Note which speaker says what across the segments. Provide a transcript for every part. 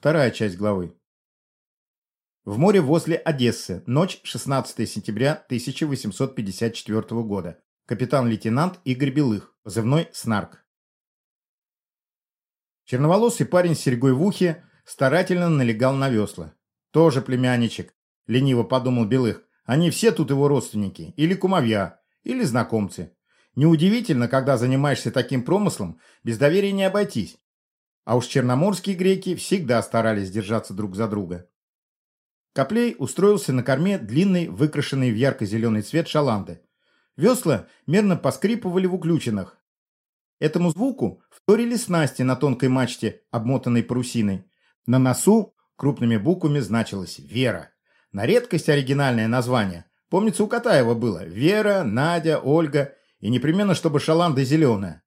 Speaker 1: Вторая часть главы. В море возле Одессы. Ночь 16 сентября 1854 года. Капитан-лейтенант Игорь Белых. Позывной «Снарк». Черноволосый парень с серьгой в ухе старательно налегал на весла. Тоже племянничек, лениво подумал Белых. Они все тут его родственники, или кумовья, или знакомцы. Неудивительно, когда занимаешься таким промыслом, без доверия не обойтись. А уж черноморские греки всегда старались держаться друг за друга. Коплей устроился на корме длинной, выкрашенной в ярко-зеленый цвет шаланды. Весла мерно поскрипывали в уключенных. Этому звуку вторили снасти на тонкой мачте, обмотанной парусиной. На носу крупными буквами значилось «Вера». На редкость оригинальное название. Помнится, у Катаева было «Вера», «Надя», «Ольга» и непременно, чтобы шаланда зеленая.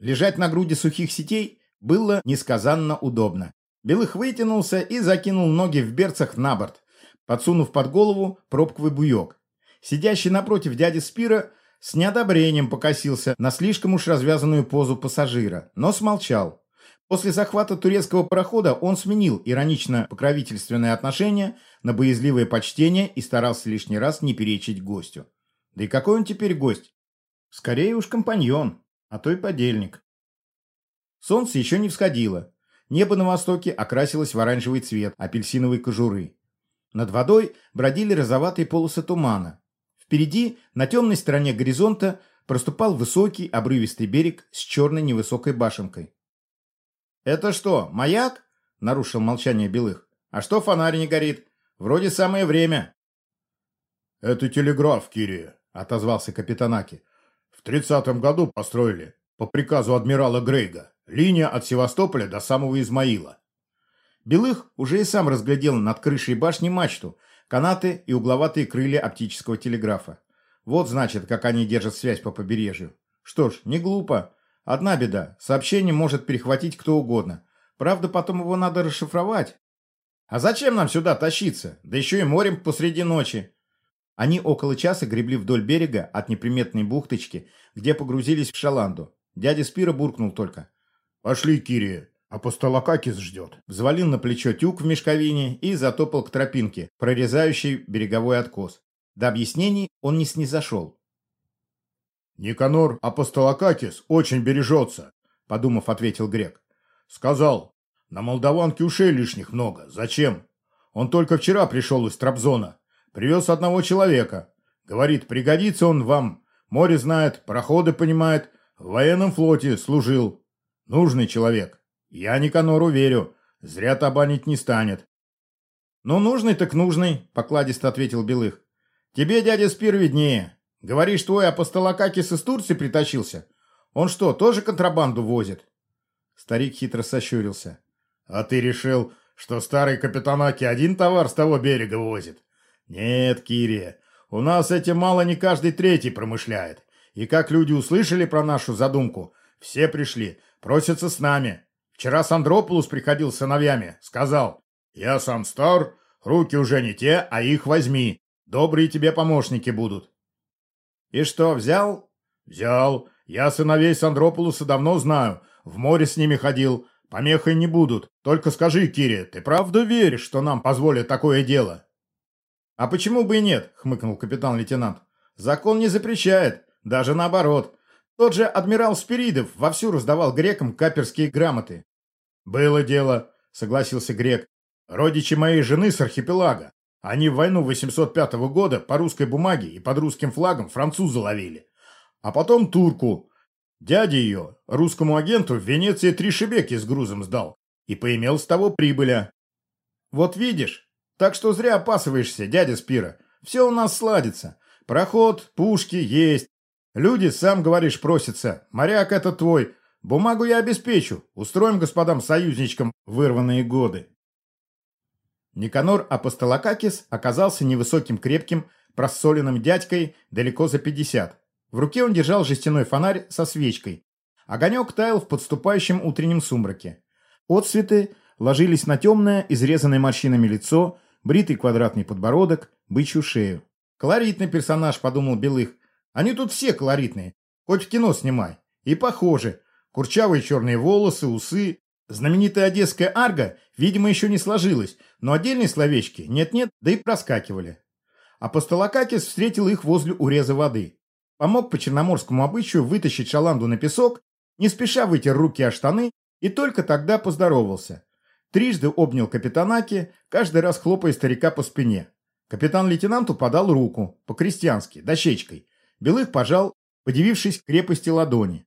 Speaker 1: Лежать на груди сухих сетей было несказанно удобно. Белых вытянулся и закинул ноги в берцах на борт, подсунув под голову пробковый буек. Сидящий напротив дяди Спира с неодобрением покосился на слишком уж развязанную позу пассажира, но смолчал. После захвата турецкого парохода он сменил иронично-покровительственное отношение на боязливое почтение и старался лишний раз не перечить гостю. Да и какой он теперь гость? Скорее уж компаньон, а то и подельник. Солнце еще не всходило. Небо на востоке окрасилось в оранжевый цвет апельсиновой кожуры. Над водой бродили розоватые полосы тумана. Впереди, на темной стороне горизонта, проступал высокий обрывистый берег с черной невысокой башенкой. «Это что, маяк?» – нарушил молчание Белых. «А что фонарь не горит? Вроде самое время».
Speaker 2: «Это телеграф, Кири», – отозвался капитан Аки. «В тридцатом году построили, по приказу адмирала Грейга. Линия от Севастополя до самого Измаила.
Speaker 1: Белых уже и сам разглядел над крышей башни мачту, канаты и угловатые крылья оптического телеграфа. Вот, значит, как они держат связь по побережью. Что ж, не глупо. Одна беда. Сообщение может перехватить кто угодно. Правда, потом его надо расшифровать. А зачем нам сюда тащиться? Да еще и морем посреди ночи. Они около часа гребли вдоль берега от неприметной бухточки, где погрузились в шаланду. Дядя Спира буркнул только.
Speaker 2: «Пошли, Кири, апостолокакис ждет».
Speaker 1: Взвалил на плечо тюк в мешковине и затопал к тропинке, прорезающей береговой откос. До объяснений он не снизошел.
Speaker 2: «Никанор апостолокакис очень бережется», — подумав, ответил грек. «Сказал, на молдаванке ушей лишних много. Зачем? Он только вчера пришел из Трабзона. Привез одного человека. Говорит, пригодится он вам. Море знает, проходы понимает, в военном флоте служил. Нужный человек. Я Никанору верю. Зря табанить не станет.
Speaker 1: Ну, нужный так нужный, покладисто ответил Белых. Тебе, дядя Спир, виднее. Говоришь, твой апостолокакис из Турции притащился? Он что, тоже контрабанду возит? Старик хитро сощурился.
Speaker 2: А ты решил, что старый капитан Аки один товар с того берега возит? Нет, Кирия, у нас этим мало не каждый третий промышляет. И как люди услышали про нашу задумку, все пришли, Просится с нами. Вчера Сандропулус приходил с сыновьями. Сказал, я сам стар, руки уже не те, а их возьми. Добрые тебе помощники будут.
Speaker 1: И что, взял?
Speaker 2: Взял. Я сыновей Сандропулуса давно знаю. В море с ними ходил. Помехой не будут. Только скажи, Кире, ты правда веришь, что нам позволят такое дело?
Speaker 1: А почему бы и нет, хмыкнул капитан-лейтенант. Закон не запрещает. Даже наоборот. Тот же адмирал Спиридов вовсю раздавал грекам каперские грамоты.
Speaker 2: «Было дело», — согласился грек. «Родичи моей жены с архипелага. Они в войну 805 года по русской бумаге и под русским флагом француза ловили. А потом турку. Дядя ее русскому агенту в Венеции три шибеки с грузом сдал и поимел с того прибыля.
Speaker 1: Вот видишь, так что зря опасываешься, дядя Спира. Все у нас сладится. Проход, пушки есть, Люди, сам говоришь, просятся. Моряк это твой. Бумагу я обеспечу. Устроим господам-союзничкам вырванные годы. Никанор Апостолокакис оказался невысоким крепким, просоленным дядькой далеко за пятьдесят. В руке он держал жестяной фонарь со свечкой. Огонек таял в подступающем утреннем сумраке. Отцветы ложились на темное, изрезанное морщинами лицо, бритый квадратный подбородок, бычью шею. Колоритный персонаж, подумал Белых, они тут все колоритные, хоть в кино снимай. И похожи. Курчавые черные волосы, усы, Знаменитая одесская арга, видимо, еще не сложилась, но отдельные словечки нет-нет, да и проскакивали. Апостолокакис встретил их возле уреза воды. Помог по черноморскому обычаю вытащить шаланду на песок, не спеша вытер руки о штаны и только тогда поздоровался. Трижды обнял капитанаки, каждый раз хлопая старика по спине. Капитан-лейтенанту подал руку, по-крестьянски, дощечкой. Белых пожал, подивившись крепости ладони.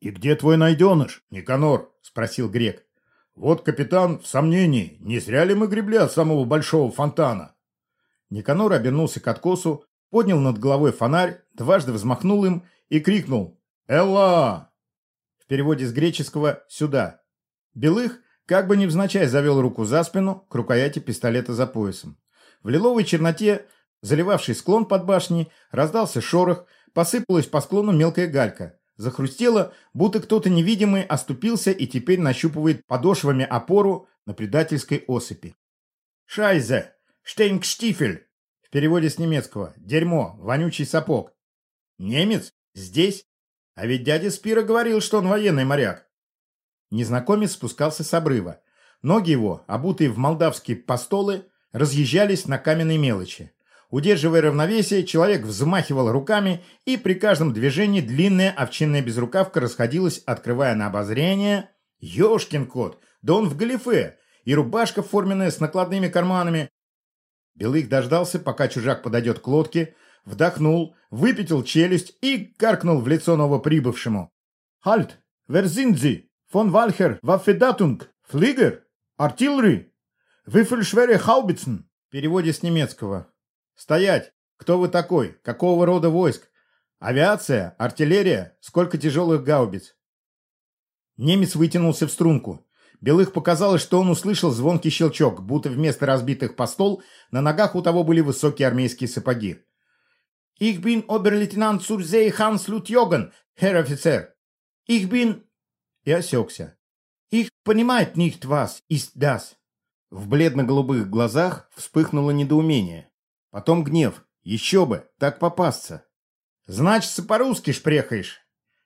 Speaker 2: «И где твой найденыш, Никанор?» – спросил грек. «Вот капитан в сомнении, не зря ли мы гребли от самого большого фонтана?»
Speaker 1: Никанор обернулся к откосу, поднял над головой фонарь, дважды взмахнул им и крикнул «Элла!» В переводе с греческого «сюда». Белых, как бы невзначай, завел руку за спину к рукояти пистолета за поясом. В лиловой черноте, заливавшей склон под башней, раздался шорох, посыпалась по склону мелкая галька. Захрустело, будто кто-то невидимый оступился и теперь нащупывает подошвами опору на предательской осыпи. «Шайзе! Штейнкштифель!» В переводе с немецкого «дерьмо, вонючий сапог». «Немец? Здесь? А ведь дядя Спира говорил, что он военный моряк». Незнакомец спускался с обрыва. Ноги его, обутые в молдавские постолы, разъезжались на каменной мелочи. Удерживая равновесие, человек взмахивал руками, и при каждом движении длинная овчинная безрукавка расходилась, открывая на обозрение. Ёшкин кот! Да он в галифе! И рубашка форменная с накладными карманами. Белых дождался, пока чужак подойдет к лодке, вдохнул, выпятил челюсть и каркнул в лицо новоприбывшему. «Хальт! Верзинзи! Фон Вальхер! Ваффедатунг! Флигер! Артиллери! Вифельшвере Хаубицен!» В переводе с немецкого. «Стоять! Кто вы такой? Какого рода войск? Авиация? Артиллерия? Сколько тяжелых гаубиц?» Немец вытянулся в струнку. Белых показалось, что он услышал звонкий щелчок, будто вместо разбитых постол на ногах у того были высокие армейские сапоги. «Ich bin Оберлейтенант Сурзей Ханс Лютьоган, Herr офицер! Ich bin...» И осекся. «Ich понимает nicht was ist das!» В бледно-голубых глазах вспыхнуло недоумение. Потом гнев. Еще бы, так попасться. «Значит, по-русски шпрехаешь!»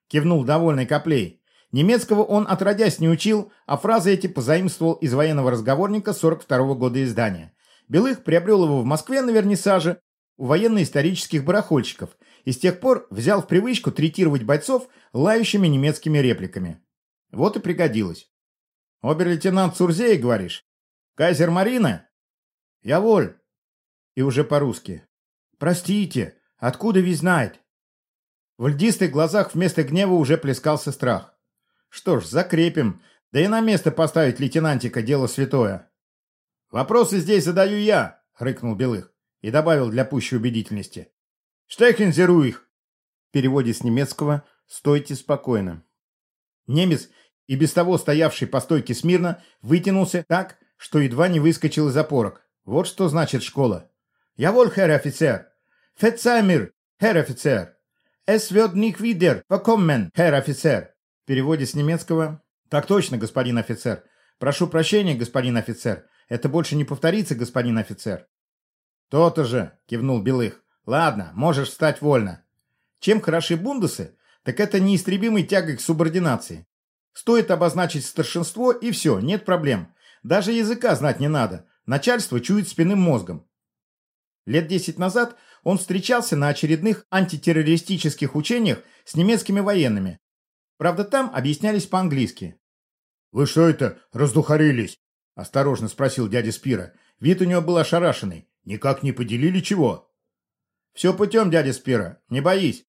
Speaker 1: Кивнул довольный Коплей. Немецкого он отродясь не учил, а фразы эти позаимствовал из военного разговорника 42-го года издания. Белых приобрел его в Москве на вернисаже у военно-исторических барахольщиков и с тех пор взял в привычку третировать бойцов лающими немецкими репликами. Вот и пригодилось. «Обер-лейтенант Цурзей, говоришь? Кайзер Марина?» «Я воль и уже по-русски. «Простите, откуда вы знаете?» В льдистых глазах вместо гнева уже плескался страх. «Что ж, закрепим, да и на место поставить лейтенантика дело святое». «Вопросы здесь задаю я», — рыкнул Белых и добавил для пущей убедительности. «Штехензеру их!» В переводе с немецкого «стойте спокойно». Немец, и без того стоявший по стойке смирно, вытянулся так, что едва не выскочил из опорок. Вот что значит школа. «Jawohl, Herr Offizier!» «Verzeih Herr Offizier!» «Es wird nicht wieder vorkommen, Herr Offizier!» В переводе с немецкого «Так точно, господин офицер!» «Прошу прощения, господин офицер!» «Это больше не повторится, господин офицер!» «То-то же!» — кивнул Белых. «Ладно, можешь встать вольно!» Чем хороши бундесы, так это неистребимой тягой к субординации. Стоит обозначить старшинство, и все, нет проблем. Даже языка знать не надо. Начальство чует спинным мозгом. Лет десять назад он встречался на очередных антитеррористических учениях с немецкими военными. Правда, там объяснялись по-английски.
Speaker 2: «Вы что это, раздухарились?» – осторожно спросил дядя Спира. Вид у него был ошарашенный. «Никак не поделили чего?»
Speaker 1: «Все путем, дядя Спира, не боись.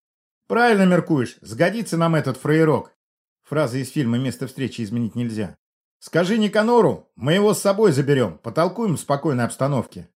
Speaker 1: Правильно меркуешь, сгодится нам этот фраерок». Фраза из фильма «Место встречи изменить нельзя». «Скажи Никанору, мы его с собой заберем, потолкуем в спокойной обстановке».